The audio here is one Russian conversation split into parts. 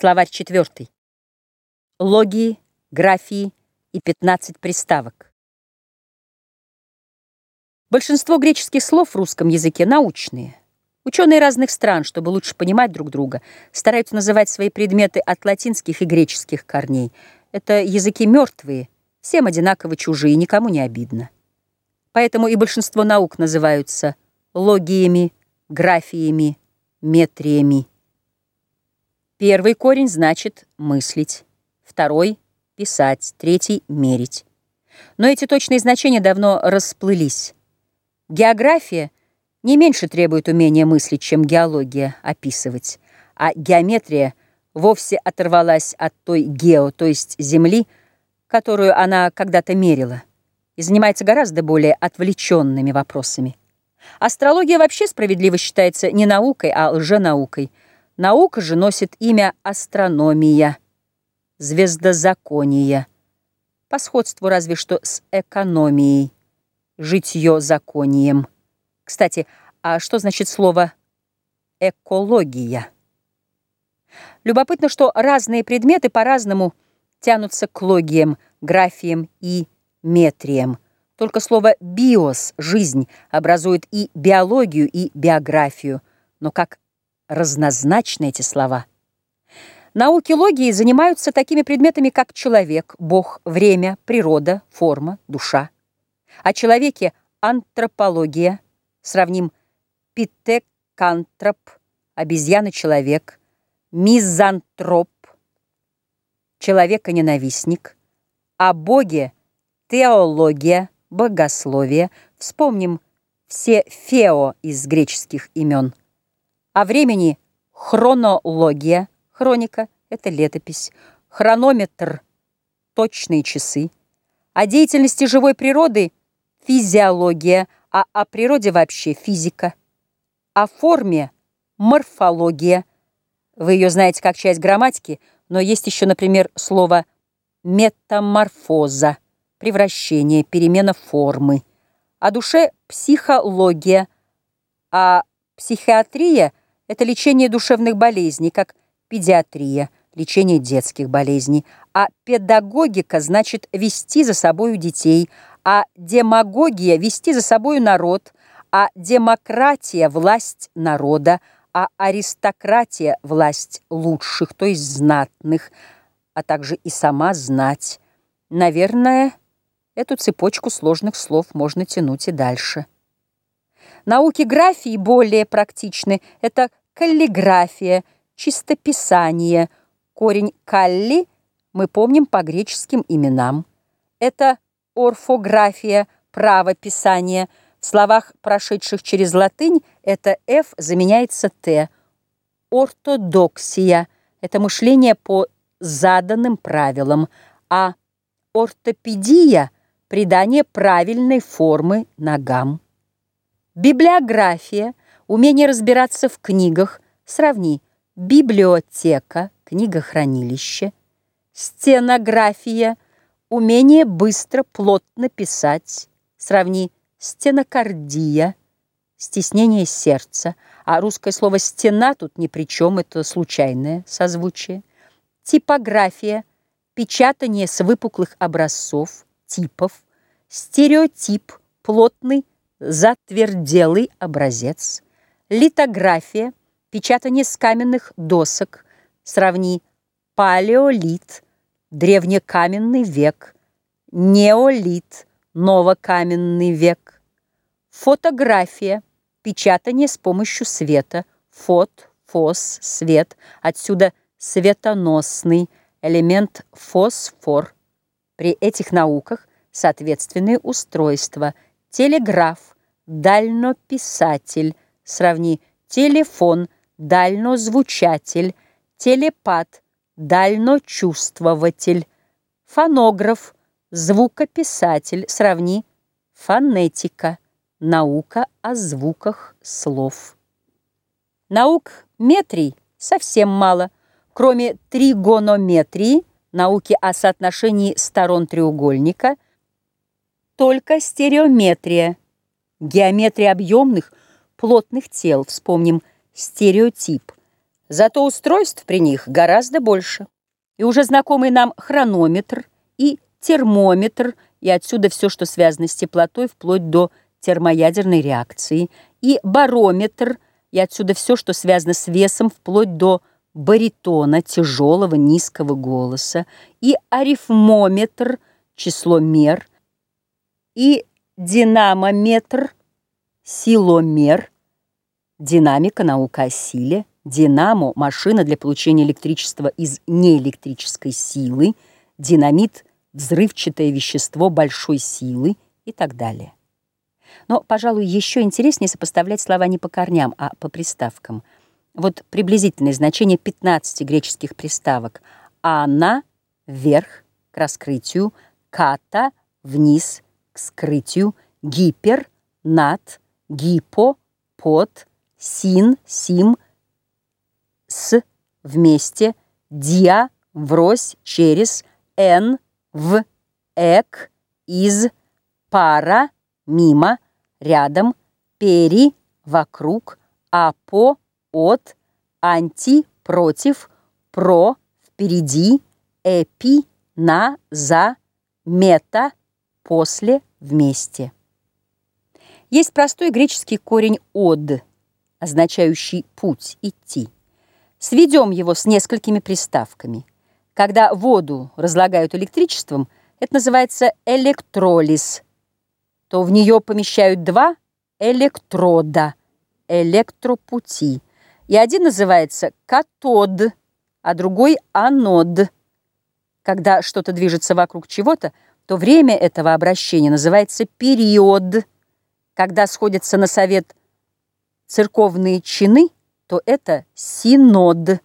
Словарь четвертый. Логии, графии и 15 приставок. Большинство греческих слов в русском языке научные. Ученые разных стран, чтобы лучше понимать друг друга, стараются называть свои предметы от латинских и греческих корней. Это языки мертвые, всем одинаково чужие, никому не обидно. Поэтому и большинство наук называются логиями, графиями, метриями. Первый корень значит «мыслить», второй — «писать», третий — «мерить». Но эти точные значения давно расплылись. География не меньше требует умения мыслить, чем геология описывать, а геометрия вовсе оторвалась от той гео, то есть земли, которую она когда-то мерила, и занимается гораздо более отвлеченными вопросами. Астрология вообще справедливо считается не наукой, а лженаукой. Наука же носит имя астрономия, звездозакония, по сходству разве что с экономией, житье законием. Кстати, а что значит слово экология? Любопытно, что разные предметы по-разному тянутся к логиям, графиям и метриям. Только слово «биос» — «жизнь» образует и биологию, и биографию. Но как разнозначны эти слова. Науки логии занимаются такими предметами, как человек, Бог, время, природа, форма, душа. О человеке антропология, сравним питекантроп, обезьяна-человек, мизантроп, человека-ненавистник, о Боге теология, богословие. Вспомним все фео из греческих имен. О времени хронология, хроника — это летопись, хронометр — точные часы. О деятельности живой природы — физиология, а о природе вообще физика. О форме — морфология. Вы ее знаете как часть грамматики, но есть еще, например, слово метаморфоза превращение, перемена формы. О душе – психология, а психиатрия – это лечение душевных болезней, как педиатрия, лечение детских болезней. А педагогика значит вести за собою детей, а демагогия – вести за собою народ, а демократия – власть народа, а аристократия – власть лучших, то есть знатных, а также и сама знать. Наверное, Эту цепочку сложных слов можно тянуть и дальше. Науки графии более практичны. Это каллиграфия, чистописание. Корень «калли» мы помним по греческим именам. Это орфография, правописание. В словах, прошедших через латынь, это «ф» заменяется «т». Ортодоксия – это мышление по заданным правилам, а ортопедия – придание правильной формы ногам. Библиография, умение разбираться в книгах, сравни. Библиотека, книгохранилище, стенография, умение быстро, плотно писать, сравни. Стенокардия, стеснение сердца, а русское слово «стена» тут ни при чем, это случайное созвучие, типография, печатание с выпуклых образцов, типов, стереотип, плотный, затверделый образец, литография, печатание с каменных досок, сравни палеолит, древнекаменный век, неолит, новокаменный век, фотография, печатание с помощью света, фот, фос, свет, отсюда светоносный, элемент фосфор, при этих науках соответственные устройства. Телеграф, дальнописатель, сравни телефон, дальнозвучатель, телепат, дальночувствователь, фонограф, звукописатель, сравни фонетика, наука о звуках слов. Наук метрий совсем мало, кроме тригонометрии, науки о соотношении сторон треугольника, только стереометрия, геометрия объемных, плотных тел, вспомним стереотип, Зато устройств при них гораздо больше. И уже знакомый нам хронометр и термометр, и отсюда все, что связано с теплотой, вплоть до термоядерной реакции, и барометр, и отсюда все, что связано с весом, вплоть до баритона, тяжелого, низкого голоса, и арифмометр, число мер, и динамометр, силомер, динамика, наука о силе, динамо – машина для получения электричества из неэлектрической силы, динамит – взрывчатое вещество большой силы и так далее. Но, пожалуй, еще интереснее сопоставлять слова не по корням, а по приставкам. Вот приблизительное значение 15 греческих приставок. «Ана» — вверх, к раскрытию, «ката» — вниз, к скрытию, «гипер» — над, «гипо» — под, «син» — сим, «с» — вместе, «диа» — врозь, через, «эн» — в, «эк» — из, «пара» — мимо, рядом, пери, вокруг, а по, от, анти, против, про, впереди, эпи, на, за, мета, после, вместе. Есть простой греческий корень «од», означающий «путь», «идти». Сведем его с несколькими приставками. Когда воду разлагают электричеством, это называется электролиз – то в нее помещают два электрода, электропути. И один называется катод, а другой анод. Когда что-то движется вокруг чего-то, то время этого обращения называется период. Когда сходятся на совет церковные чины, то это синод.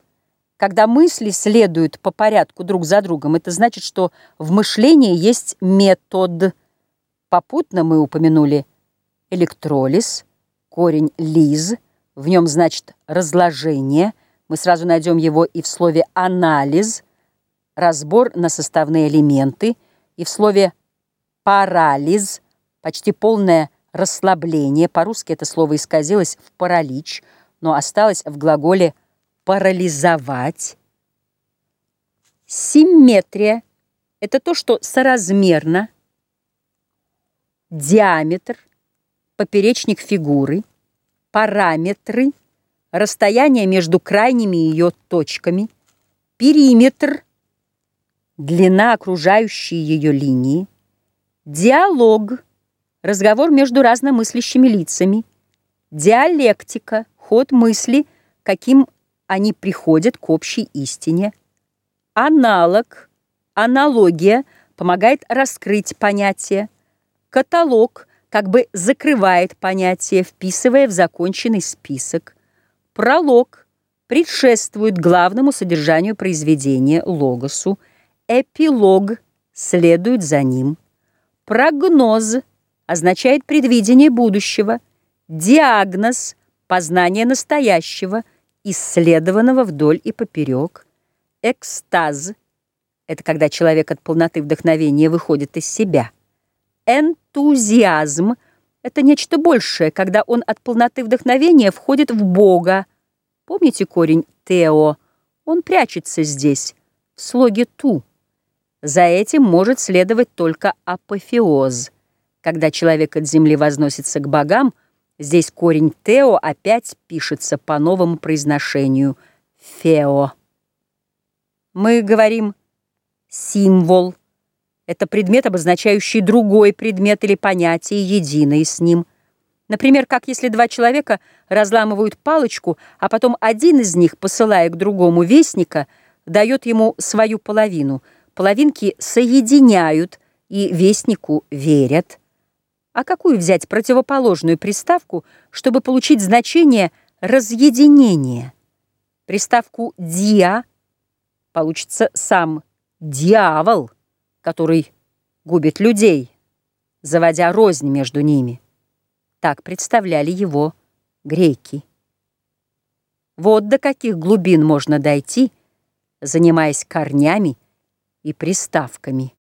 Когда мысли следуют по порядку друг за другом, это значит, что в мышлении есть метод – Попутно мы упомянули электролиз, корень лиз, в нем значит разложение, мы сразу найдем его и в слове анализ, разбор на составные элементы, и в слове парализ, почти полное расслабление, по-русски это слово исказилось в паралич, но осталось в глаголе парализовать. Симметрия – это то, что соразмерно, диаметр, поперечник фигуры, параметры, расстояние между крайними ее точками, периметр, длина окружающей ее линии, диалог, разговор между разномыслящими лицами, диалектика, ход мысли, каким они приходят к общей истине, аналог, аналогия помогает раскрыть понятие, Каталог как бы закрывает понятие, вписывая в законченный список. Пролог предшествует главному содержанию произведения, логосу. Эпилог следует за ним. Прогноз означает предвидение будущего. Диагноз – познание настоящего, исследованного вдоль и поперек. Экстаз – это когда человек от полноты вдохновения выходит из себя – Энтузиазм — это нечто большее, когда он от полноты вдохновения входит в Бога. Помните корень «тео»? Он прячется здесь, в слоге «ту». За этим может следовать только апофеоз. Когда человек от земли возносится к богам, здесь корень «тео» опять пишется по новому произношению «фео». Мы говорим «символ», это предмет, обозначающий другой предмет или понятие, единое с ним. Например, как если два человека разламывают палочку, а потом один из них, посылая к другому вестника, дает ему свою половину. Половинки соединяют и вестнику верят. А какую взять противоположную приставку, чтобы получить значение разъединения? Приставку «диа» получится сам «дьявол» который губит людей, заводя рознь между ними. Так представляли его греки. Вот до каких глубин можно дойти, занимаясь корнями и приставками.